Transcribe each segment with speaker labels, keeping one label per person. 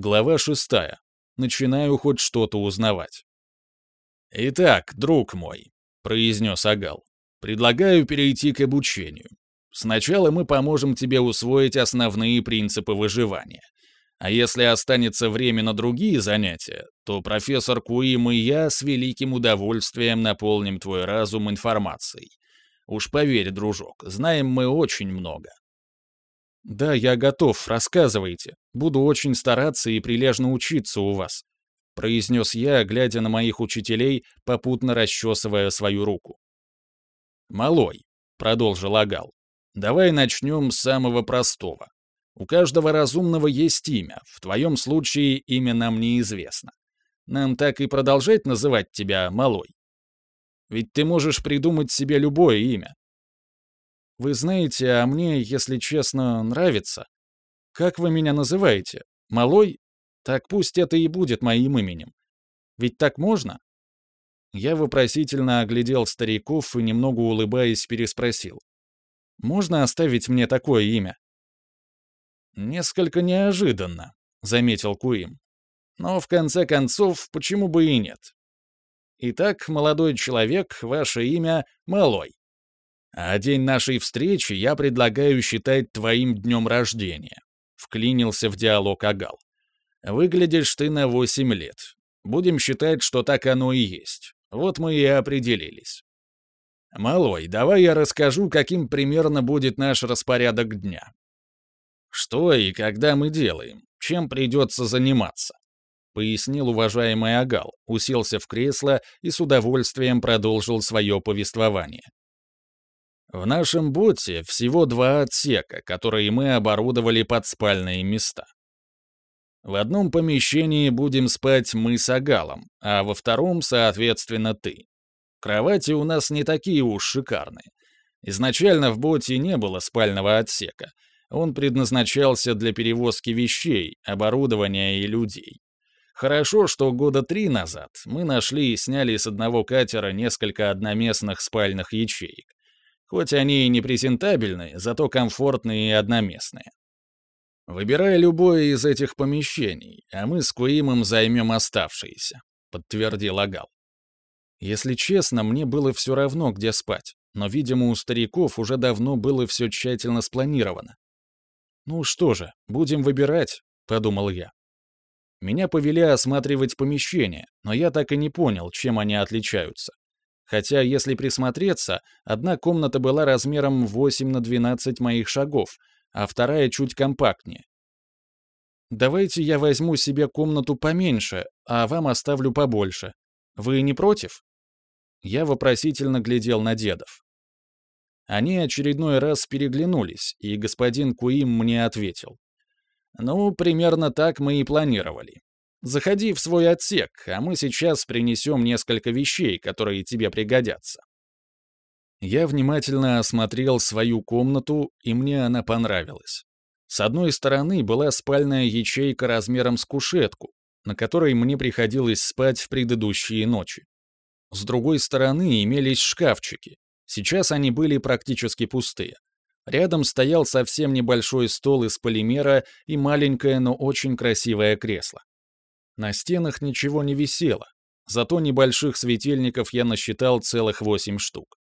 Speaker 1: Глава шестая. Начинаю хоть что-то узнавать. «Итак, друг мой», — произнес Агал, — «предлагаю перейти к обучению. Сначала мы поможем тебе усвоить основные принципы выживания. А если останется время на другие занятия, то профессор Куим и я с великим удовольствием наполним твой разум информацией. Уж поверь, дружок, знаем мы очень много. Да, я готов, рассказывайте. Буду очень стараться и прилежно учиться у вас, произнес я, глядя на моих учителей, попутно расчесывая свою руку. Малой, продолжил Агал, давай начнем с самого простого. У каждого разумного есть имя, в твоем случае имя нам неизвестно. Нам так и продолжать называть тебя Малой? Ведь ты можешь придумать себе любое имя. Вы знаете, а мне, если честно, нравится. Как вы меня называете? Малой? Так пусть это и будет моим именем. Ведь так можно? Я вопросительно оглядел стариков и, немного улыбаясь, переспросил. «Можно оставить мне такое имя?» «Несколько неожиданно», — заметил Куим. «Но в конце концов, почему бы и нет? Итак, молодой человек, ваше имя Малой. А день нашей встречи я предлагаю считать твоим днем рождения. Вклинился в диалог Агал. Выглядишь ты на восемь лет. Будем считать, что так оно и есть. Вот мы и определились. Малой, давай я расскажу, каким примерно будет наш распорядок дня. Что и когда мы делаем, чем придется заниматься пояснил уважаемый Агал, уселся в кресло и с удовольствием продолжил свое повествование. В нашем боте всего два отсека, которые мы оборудовали под спальные места. В одном помещении будем спать мы с Агалом, а во втором, соответственно, ты. Кровати у нас не такие уж шикарные. Изначально в боте не было спального отсека. Он предназначался для перевозки вещей, оборудования и людей. Хорошо, что года три назад мы нашли и сняли с одного катера несколько одноместных спальных ячеек. Хоть они и не презентабельные, зато комфортные и одноместные. Выбирай любое из этих помещений, а мы с Куимом займем оставшиеся, подтвердил Агал. Если честно, мне было все равно, где спать, но, видимо, у стариков уже давно было все тщательно спланировано. Ну что же, будем выбирать, подумал я. Меня повели осматривать помещения, но я так и не понял, чем они отличаются. Хотя, если присмотреться, одна комната была размером 8 на 12 моих шагов, а вторая чуть компактнее. «Давайте я возьму себе комнату поменьше, а вам оставлю побольше. Вы не против?» Я вопросительно глядел на дедов. Они очередной раз переглянулись, и господин Куим мне ответил. Ну, примерно так мы и планировали. Заходи в свой отсек, а мы сейчас принесем несколько вещей, которые тебе пригодятся. Я внимательно осмотрел свою комнату, и мне она понравилась. С одной стороны была спальная ячейка размером с кушетку, на которой мне приходилось спать в предыдущие ночи. С другой стороны имелись шкафчики. Сейчас они были практически пустые. Рядом стоял совсем небольшой стол из полимера и маленькое, но очень красивое кресло. На стенах ничего не висело, зато небольших светильников я насчитал целых восемь штук.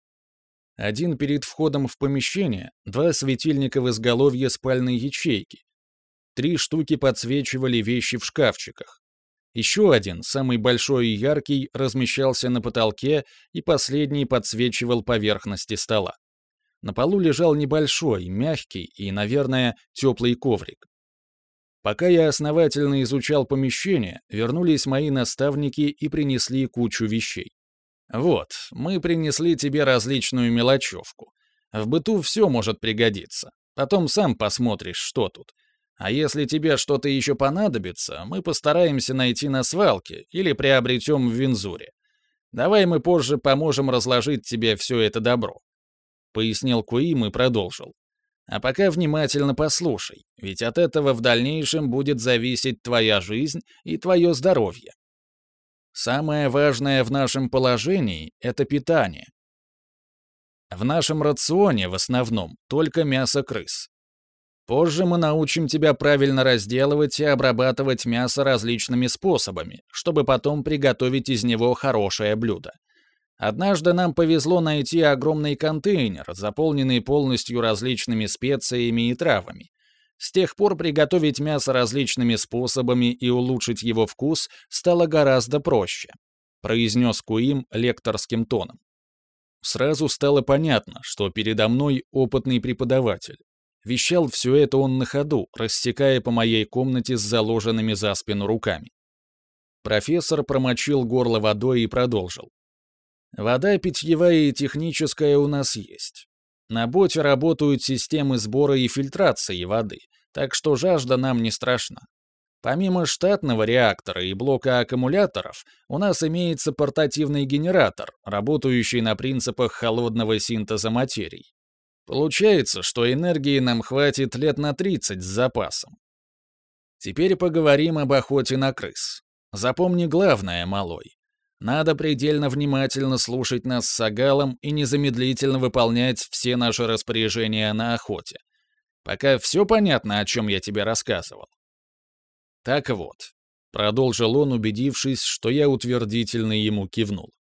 Speaker 1: Один перед входом в помещение, два светильника в изголовье спальной ячейки. Три штуки подсвечивали вещи в шкафчиках. Еще один, самый большой и яркий, размещался на потолке, и последний подсвечивал поверхности стола. На полу лежал небольшой, мягкий и, наверное, теплый коврик. Пока я основательно изучал помещение, вернулись мои наставники и принесли кучу вещей. Вот, мы принесли тебе различную мелочевку. В быту все может пригодиться. Потом сам посмотришь, что тут. А если тебе что-то еще понадобится, мы постараемся найти на свалке или приобретем в Винзуре. Давай мы позже поможем разложить тебе все это добро пояснил Куим и продолжил. А пока внимательно послушай, ведь от этого в дальнейшем будет зависеть твоя жизнь и твое здоровье. Самое важное в нашем положении — это питание. В нашем рационе в основном только мясо крыс. Позже мы научим тебя правильно разделывать и обрабатывать мясо различными способами, чтобы потом приготовить из него хорошее блюдо. Однажды нам повезло найти огромный контейнер, заполненный полностью различными специями и травами. С тех пор приготовить мясо различными способами и улучшить его вкус стало гораздо проще, произнес Куим лекторским тоном. Сразу стало понятно, что передо мной опытный преподаватель, Вещал все это он на ходу, рассекая по моей комнате с заложенными за спину руками. Профессор промочил горло водой и продолжил. «Вода питьевая и техническая у нас есть. На боте работают системы сбора и фильтрации воды, так что жажда нам не страшна. Помимо штатного реактора и блока аккумуляторов, у нас имеется портативный генератор, работающий на принципах холодного синтеза материй. Получается, что энергии нам хватит лет на 30 с запасом. Теперь поговорим об охоте на крыс. Запомни главное, малой. Надо предельно внимательно слушать нас с Агалом и незамедлительно выполнять все наши распоряжения на охоте. Пока все понятно, о чем я тебе рассказывал. Так вот, продолжил он, убедившись, что я утвердительно ему кивнул.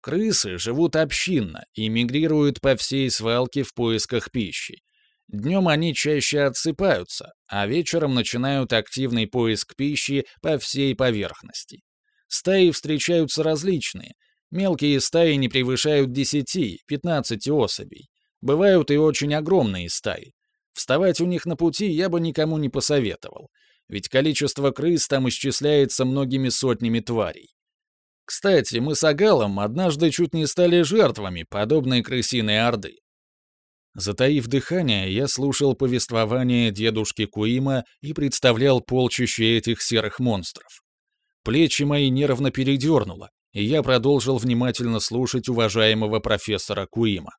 Speaker 1: Крысы живут общинно и мигрируют по всей свалке в поисках пищи. Днем они чаще отсыпаются, а вечером начинают активный поиск пищи по всей поверхности. Стаи встречаются различные. Мелкие стаи не превышают 10-15 особей. Бывают и очень огромные стаи. Вставать у них на пути я бы никому не посоветовал, ведь количество крыс там исчисляется многими сотнями тварей. Кстати, мы с Агалом однажды чуть не стали жертвами подобной крысиной орды. Затаив дыхание, я слушал повествование дедушки Куима и представлял полчище этих серых монстров. Плечи мои нервно передернуло, и я продолжил внимательно слушать уважаемого профессора Куима.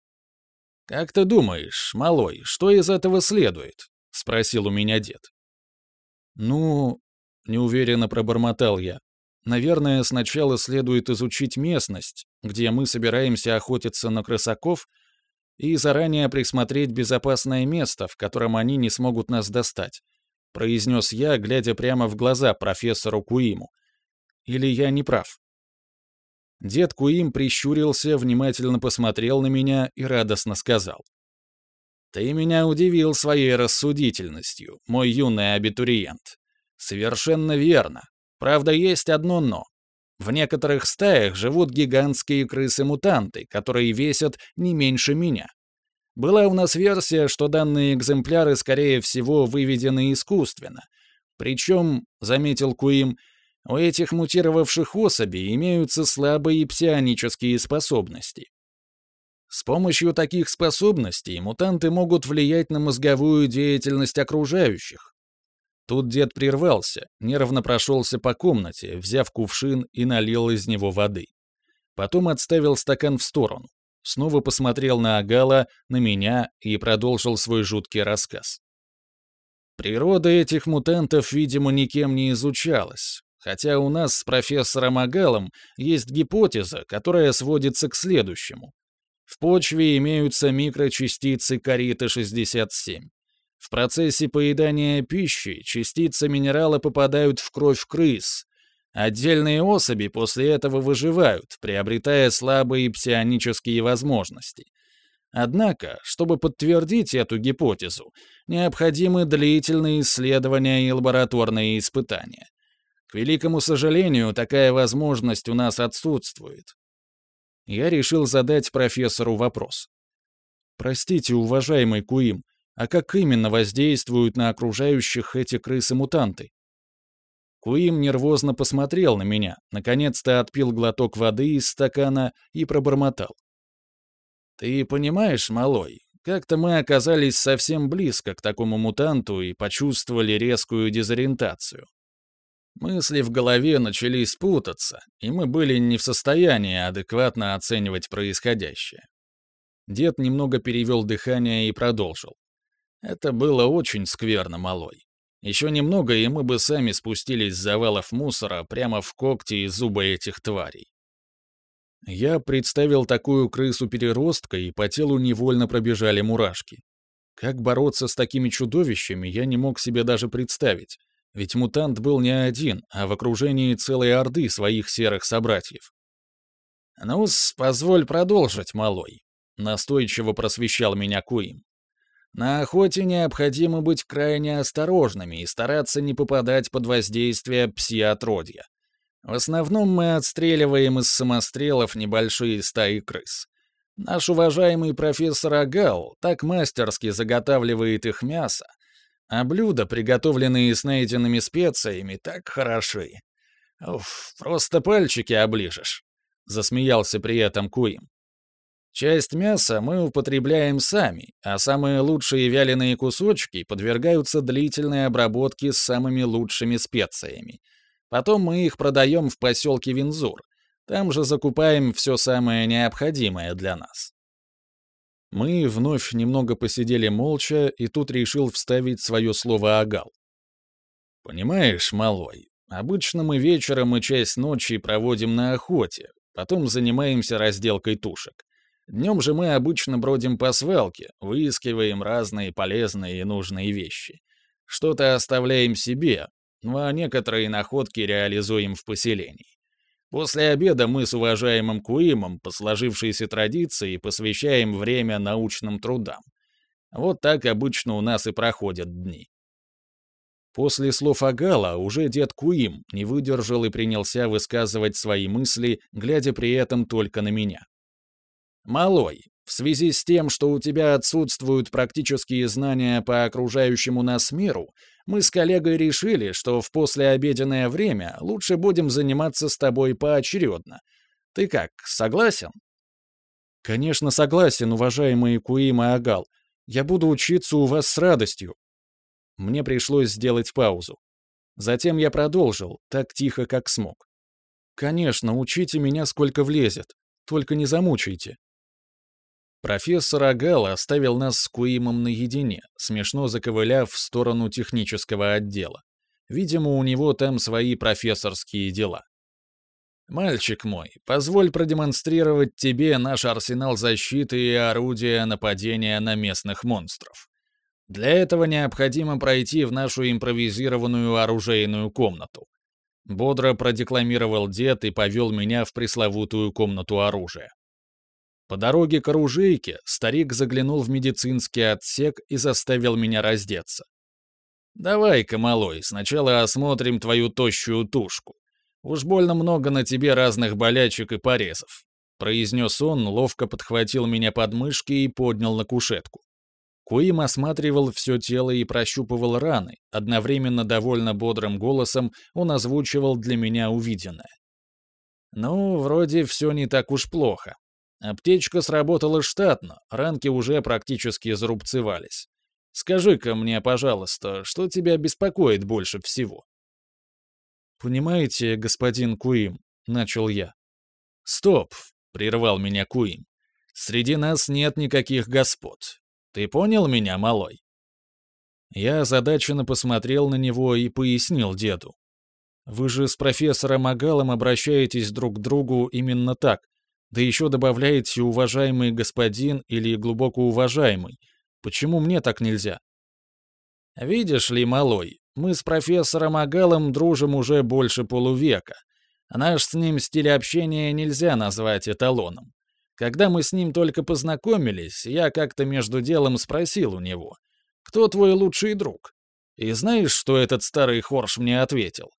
Speaker 1: «Как ты думаешь, малой, что из этого следует?» — спросил у меня дед. «Ну...» — неуверенно пробормотал я. Наверное, сначала следует изучить местность, где мы собираемся охотиться на крысаков, и заранее присмотреть безопасное место, в котором они не смогут нас достать, произнес я, глядя прямо в глаза профессору Куиму. Или я не прав? Дед Куим прищурился, внимательно посмотрел на меня и радостно сказал. «Ты меня удивил своей рассудительностью, мой юный абитуриент. Совершенно верно. Правда, есть одно «но». В некоторых стаях живут гигантские крысы-мутанты, которые весят не меньше меня. Была у нас версия, что данные экземпляры, скорее всего, выведены искусственно. Причем, заметил Куим, у этих мутировавших особей имеются слабые псионические способности. С помощью таких способностей мутанты могут влиять на мозговую деятельность окружающих, Тут дед прервался, нервно прошелся по комнате, взяв кувшин и налил из него воды. Потом отставил стакан в сторону, снова посмотрел на Агала, на меня и продолжил свой жуткий рассказ. Природа этих мутантов, видимо, никем не изучалась, хотя у нас с профессором Агалом есть гипотеза, которая сводится к следующему. В почве имеются микрочастицы карита-67. В процессе поедания пищи частицы минерала попадают в кровь крыс. Отдельные особи после этого выживают, приобретая слабые псионические возможности. Однако, чтобы подтвердить эту гипотезу, необходимы длительные исследования и лабораторные испытания. К великому сожалению, такая возможность у нас отсутствует. Я решил задать профессору вопрос. «Простите, уважаемый Куим, а как именно воздействуют на окружающих эти крысы-мутанты? Куим нервозно посмотрел на меня, наконец-то отпил глоток воды из стакана и пробормотал. «Ты понимаешь, малой, как-то мы оказались совсем близко к такому мутанту и почувствовали резкую дезориентацию. Мысли в голове начали путаться, и мы были не в состоянии адекватно оценивать происходящее. Дед немного перевел дыхание и продолжил. Это было очень скверно, малой. Еще немного, и мы бы сами спустились с завалов мусора прямо в когти и зубы этих тварей. Я представил такую крысу-переростка, и по телу невольно пробежали мурашки. Как бороться с такими чудовищами, я не мог себе даже представить, ведь мутант был не один, а в окружении целой орды своих серых собратьев. ну позволь продолжить, малой», — настойчиво просвещал меня Куим. «На охоте необходимо быть крайне осторожными и стараться не попадать под воздействие пси-отродья. В основном мы отстреливаем из самострелов небольшие стаи крыс. Наш уважаемый профессор Агал так мастерски заготавливает их мясо, а блюда, приготовленные с найденными специями, так хороши. Уф, просто пальчики оближешь. Засмеялся при этом Куим. Часть мяса мы употребляем сами, а самые лучшие вяленые кусочки подвергаются длительной обработке с самыми лучшими специями — Потом мы их продаем в поселке Винзур. Там же закупаем все самое необходимое для нас. Мы вновь немного посидели молча, и тут решил вставить свое слово Агал. «Понимаешь, малой, обычно мы вечером и часть ночи проводим на охоте, потом занимаемся разделкой тушек. Днем же мы обычно бродим по свалке, выискиваем разные полезные и нужные вещи. Что-то оставляем себе, ну а некоторые находки реализуем в поселении. После обеда мы с уважаемым Куимом по сложившейся традиции посвящаем время научным трудам. Вот так обычно у нас и проходят дни. После слов Агала уже дед Куим не выдержал и принялся высказывать свои мысли, глядя при этом только на меня. «Малой, в связи с тем, что у тебя отсутствуют практические знания по окружающему нас миру, мы с коллегой решили, что в послеобеденное время лучше будем заниматься с тобой поочередно. Ты как, согласен? Конечно, согласен, уважаемый Куим и Агал. Я буду учиться у вас с радостью. Мне пришлось сделать паузу. Затем я продолжил, так тихо, как смог. Конечно, учите меня сколько влезет, только не замучайте. Профессор Агал оставил нас с Куимом наедине, смешно заковыляв в сторону технического отдела. Видимо, у него там свои профессорские дела. «Мальчик мой, позволь продемонстрировать тебе наш арсенал защиты и орудия нападения на местных монстров. Для этого необходимо пройти в нашу импровизированную оружейную комнату». Бодро продекламировал дед и повел меня в пресловутую комнату оружия. По дороге к оружейке старик заглянул в медицинский отсек и заставил меня раздеться. «Давай-ка, малой, сначала осмотрим твою тощую тушку. Уж больно много на тебе разных болячек и порезов», — произнес он, ловко подхватил меня под мышки и поднял на кушетку. Куим осматривал все тело и прощупывал раны, одновременно довольно бодрым голосом он озвучивал для меня увиденное. «Ну, вроде все не так уж плохо. Аптечка сработала штатно, ранки уже практически зарубцевались. Скажи-ка мне, пожалуйста, что тебя беспокоит больше всего?» «Понимаете, господин Куим», — начал я. «Стоп», — прервал меня Куим. «Среди нас нет никаких господ. Ты понял меня, малой?» Я озадаченно посмотрел на него и пояснил деду. «Вы же с профессором Агалом обращаетесь друг к другу именно так, да еще добавляете «уважаемый господин» или «глубоко уважаемый». Почему мне так нельзя? Видишь ли, малой, мы с профессором Агалом дружим уже больше полувека. Наш с ним стиль общения нельзя назвать эталоном. Когда мы с ним только познакомились, я как-то между делом спросил у него, «Кто твой лучший друг?» И знаешь, что этот старый хорш мне ответил?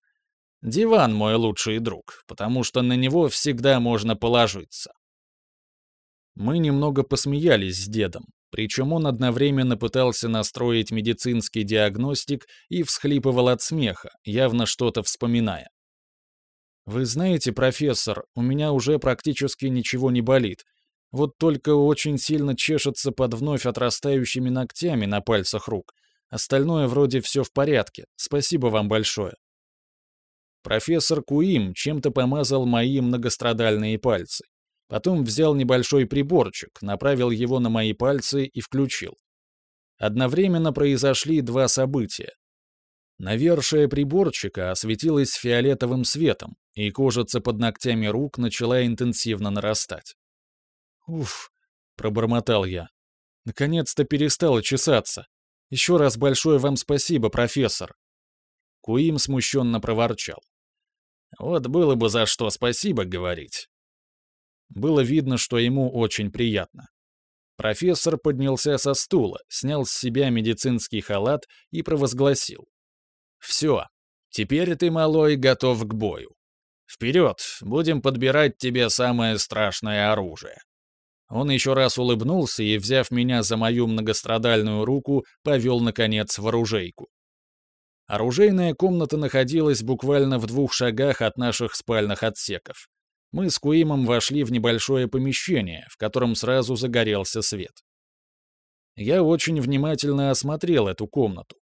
Speaker 1: Диван мой лучший друг, потому что на него всегда можно положиться. Мы немного посмеялись с дедом, причем он одновременно пытался настроить медицинский диагностик и всхлипывал от смеха, явно что-то вспоминая. «Вы знаете, профессор, у меня уже практически ничего не болит. Вот только очень сильно чешется под вновь отрастающими ногтями на пальцах рук. Остальное вроде все в порядке. Спасибо вам большое». Профессор Куим чем-то помазал мои многострадальные пальцы. Потом взял небольшой приборчик, направил его на мои пальцы и включил. Одновременно произошли два события. Навершие приборчика осветилась фиолетовым светом, и кожица под ногтями рук начала интенсивно нарастать. «Уф», — пробормотал я. Наконец-то перестала чесаться. Еще раз большое вам спасибо, профессор. Куим смущенно проворчал. Вот было бы за что спасибо говорить. Было видно, что ему очень приятно. Профессор поднялся со стула, снял с себя медицинский халат и провозгласил. «Все, теперь ты, малой, готов к бою. Вперед, будем подбирать тебе самое страшное оружие». Он еще раз улыбнулся и, взяв меня за мою многострадальную руку, повел, наконец, в оружейку. Оружейная комната находилась буквально в двух шагах от наших спальных отсеков. Мы с Куимом вошли в небольшое помещение, в котором сразу загорелся свет. Я очень внимательно осмотрел эту комнату.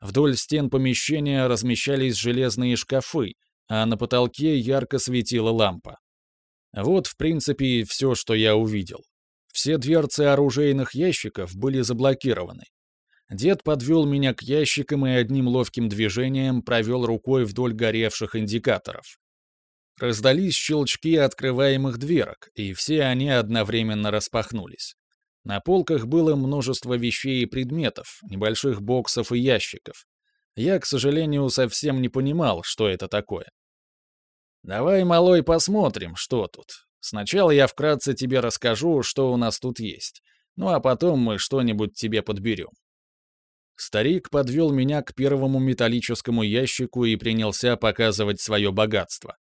Speaker 1: Вдоль стен помещения размещались железные шкафы, а на потолке ярко светила лампа. Вот, в принципе, все, что я увидел. Все дверцы оружейных ящиков были заблокированы. Дед подвел меня к ящикам и одним ловким движением провел рукой вдоль горевших индикаторов. Раздались щелчки открываемых дверок, и все они одновременно распахнулись. На полках было множество вещей и предметов, небольших боксов и ящиков. Я, к сожалению, совсем не понимал, что это такое. «Давай, малой, посмотрим, что тут. Сначала я вкратце тебе расскажу, что у нас тут есть. Ну а потом мы что-нибудь тебе подберем». Старик подвел меня к первому металлическому ящику и принялся показывать свое богатство.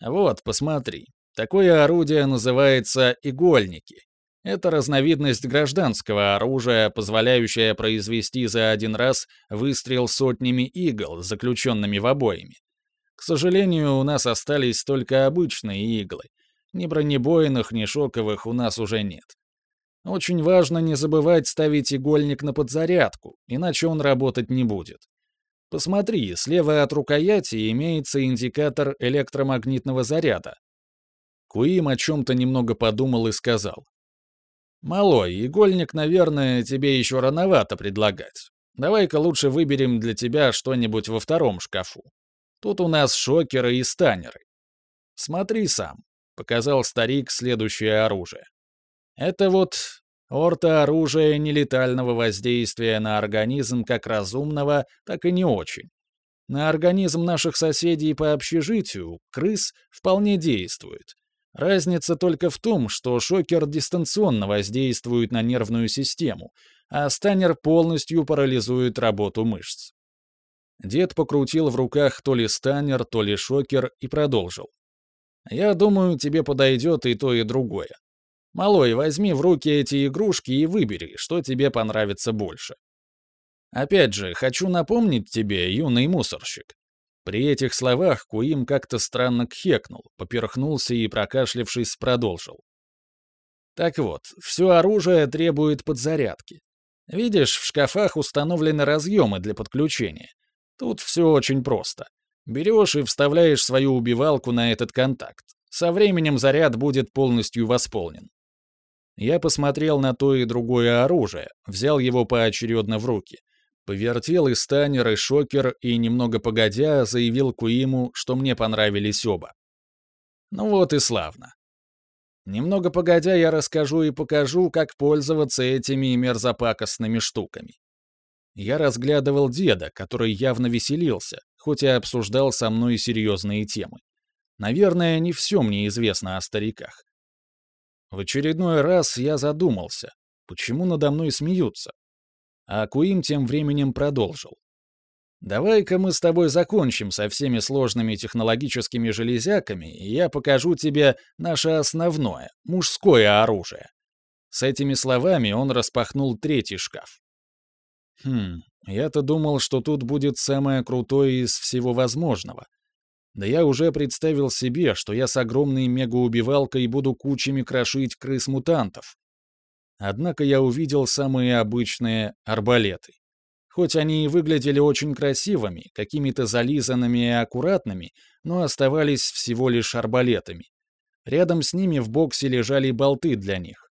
Speaker 1: «Вот, посмотри. Такое орудие называется игольники. Это разновидность гражданского оружия, позволяющая произвести за один раз выстрел сотнями игл, заключенными в обоями. К сожалению, у нас остались только обычные иглы, ни бронебойных, ни шоковых у нас уже нет. Очень важно не забывать ставить игольник на подзарядку, иначе он работать не будет. Посмотри, слева от рукояти имеется индикатор электромагнитного заряда. Куим о чем-то немного подумал и сказал. «Малой, игольник, наверное, тебе еще рановато предлагать. Давай-ка лучше выберем для тебя что-нибудь во втором шкафу. Тут у нас шокеры и станеры. Смотри сам показал старик следующее оружие. Это вот орто-оружие нелетального воздействия на организм как разумного, так и не очень. На организм наших соседей по общежитию, крыс, вполне действует. Разница только в том, что шокер дистанционно воздействует на нервную систему, а станер полностью парализует работу мышц. Дед покрутил в руках то ли станер, то ли шокер и продолжил. Я думаю, тебе подойдет и то, и другое. Малой, возьми в руки эти игрушки и выбери, что тебе понравится больше. Опять же, хочу напомнить тебе, юный мусорщик. При этих словах Куим как-то странно кхекнул, поперхнулся и, прокашлявшись, продолжил. Так вот, все оружие требует подзарядки. Видишь, в шкафах установлены разъемы для подключения. Тут все очень просто. Берешь и вставляешь свою убивалку на этот контакт. Со временем заряд будет полностью восполнен. Я посмотрел на то и другое оружие, взял его поочередно в руки. Повертел и станер, и шокер, и, немного погодя, заявил Куиму, что мне понравились оба. Ну вот и славно. Немного погодя, я расскажу и покажу, как пользоваться этими мерзопакостными штуками. Я разглядывал деда, который явно веселился, хоть и обсуждал со мной серьезные темы. Наверное, не все мне известно о стариках. В очередной раз я задумался, почему надо мной смеются. А Куим тем временем продолжил. «Давай-ка мы с тобой закончим со всеми сложными технологическими железяками, и я покажу тебе наше основное, мужское оружие». С этими словами он распахнул третий шкаф. Хм, я-то думал, что тут будет самое крутое из всего возможного. Да я уже представил себе, что я с огромной мегаубивалкой буду кучами крошить крыс-мутантов. Однако я увидел самые обычные арбалеты. Хоть они и выглядели очень красивыми, какими-то зализанными и аккуратными, но оставались всего лишь арбалетами. Рядом с ними в боксе лежали болты для них.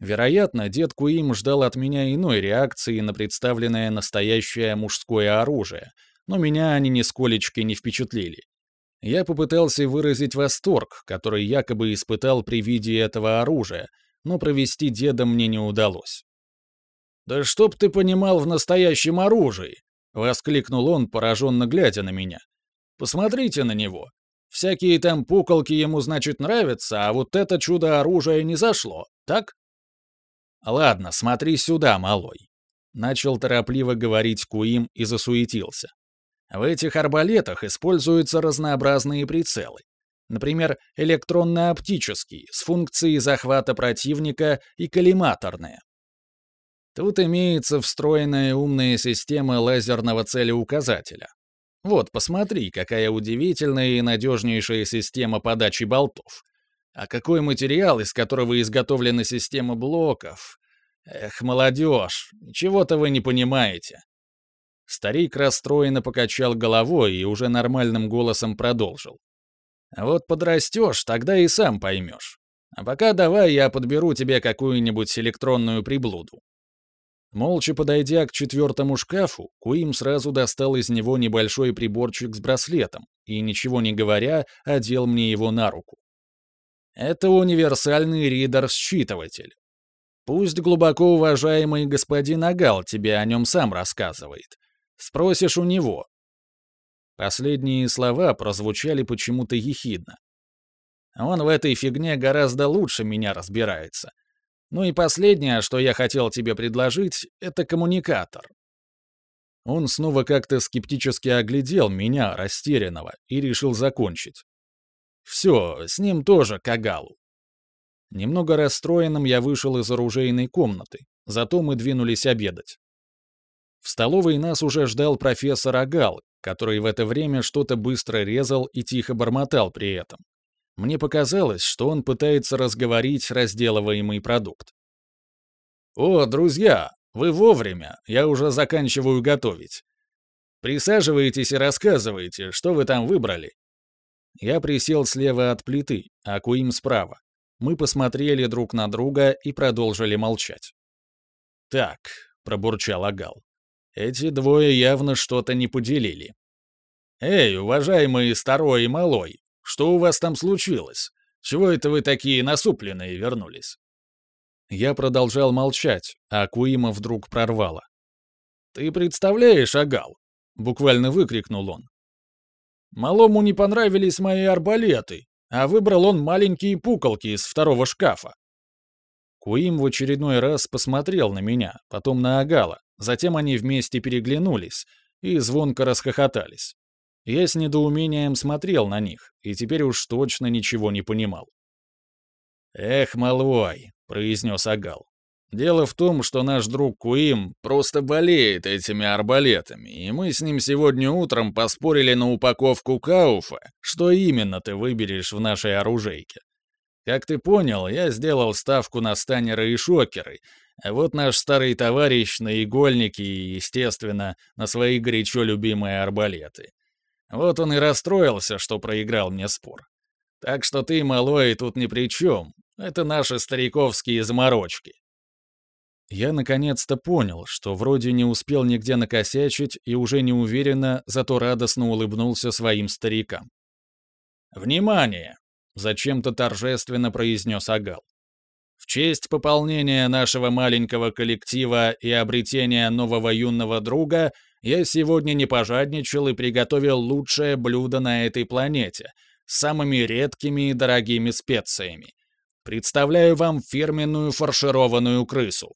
Speaker 1: Вероятно, дед Куим ждал от меня иной реакции на представленное настоящее мужское оружие, но меня они нисколечки не впечатлили. Я попытался выразить восторг, который якобы испытал при виде этого оружия, но провести деда мне не удалось. «Да чтоб ты понимал в настоящем оружии!» — воскликнул он, пораженно глядя на меня. «Посмотрите на него. Всякие там пуколки ему, значит, нравятся, а вот это чудо оружия не зашло, так?» «Ладно, смотри сюда, малой», — начал торопливо говорить Куим и засуетился. В этих арбалетах используются разнообразные прицелы. Например, электронно-оптический, с функцией захвата противника и коллиматорная. Тут имеется встроенная умная система лазерного целеуказателя. Вот, посмотри, какая удивительная и надежнейшая система подачи болтов. А какой материал, из которого изготовлена система блоков? Эх, молодежь, чего-то вы не понимаете. Старик расстроенно покачал головой и уже нормальным голосом продолжил. «Вот подрастешь, тогда и сам поймешь. А пока давай я подберу тебе какую-нибудь электронную приблуду». Молча подойдя к четвертому шкафу, Куим сразу достал из него небольшой приборчик с браслетом и, ничего не говоря, одел мне его на руку. Это универсальный ридер-считыватель. Пусть глубоко уважаемый господин Агал тебе о нем сам рассказывает. Спросишь у него». Последние слова прозвучали почему-то ехидно. Он в этой фигне гораздо лучше меня разбирается. Ну и последнее, что я хотел тебе предложить, это коммуникатор. Он снова как-то скептически оглядел меня, растерянного, и решил закончить. Все, с ним тоже кагалу. Немного расстроенным я вышел из оружейной комнаты, зато мы двинулись обедать. В столовой нас уже ждал профессор Агал, который в это время что-то быстро резал и тихо бормотал при этом. Мне показалось, что он пытается разговорить разделываемый продукт. «О, друзья, вы вовремя, я уже заканчиваю готовить. Присаживайтесь и рассказывайте, что вы там выбрали». Я присел слева от плиты, а Куим справа. Мы посмотрели друг на друга и продолжили молчать. «Так», — пробурчал Агал, эти двое явно что-то не поделили. «Эй, уважаемый старой и малой, что у вас там случилось? Чего это вы такие насупленные вернулись?» Я продолжал молчать, а Куима вдруг прорвало. «Ты представляешь, Агал?» — буквально выкрикнул он. «Малому не понравились мои арбалеты, а выбрал он маленькие пуколки из второго шкафа. Куим в очередной раз посмотрел на меня, потом на Агала, Затем они вместе переглянулись и звонко расхохотались. Я с недоумением смотрел на них и теперь уж точно ничего не понимал. «Эх, малой», — произнес Агал. «Дело в том, что наш друг Куим просто болеет этими арбалетами, и мы с ним сегодня утром поспорили на упаковку кауфа, что именно ты выберешь в нашей оружейке. Как ты понял, я сделал ставку на станеры и шокеры, а вот наш старый товарищ на игольнике и, естественно, на свои горячо любимые арбалеты. Вот он и расстроился, что проиграл мне спор. Так что ты, малой, тут ни при чем. Это наши стариковские заморочки. Я наконец-то понял, что вроде не успел нигде накосячить и уже неуверенно, зато радостно улыбнулся своим старикам. «Внимание!» — зачем-то торжественно произнес Агал. В честь пополнения нашего маленького коллектива и обретения нового юного друга я сегодня не пожадничал и приготовил лучшее блюдо на этой планете с самыми редкими и дорогими специями. Представляю вам фирменную фаршированную крысу.